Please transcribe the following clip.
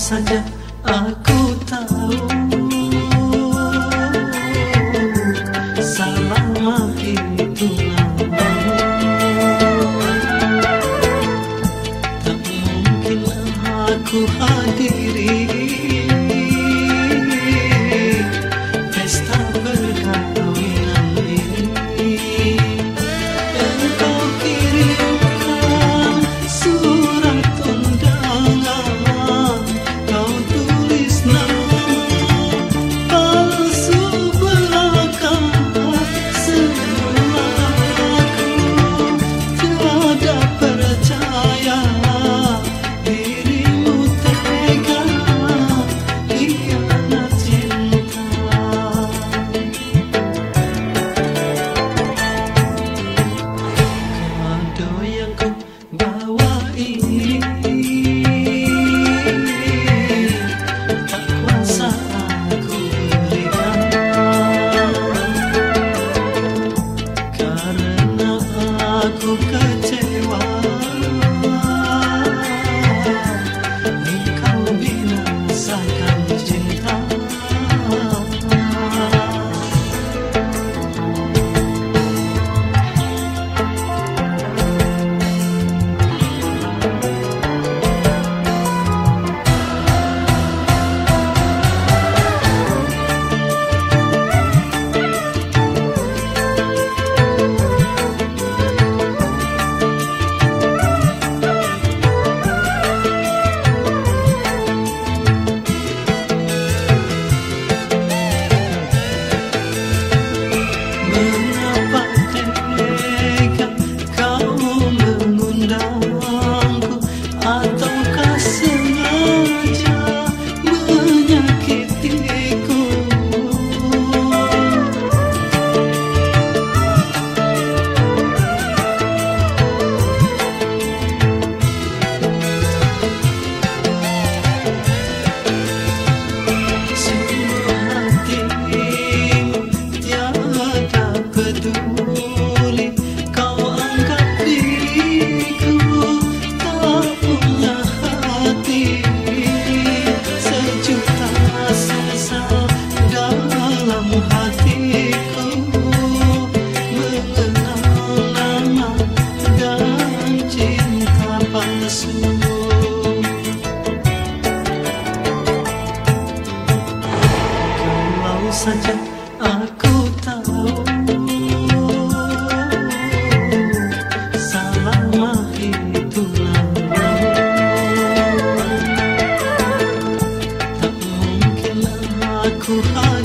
saja aku tahu. Selama itu Kalau saja aku tahu. Salah itu lama, Tak mungkin aku harus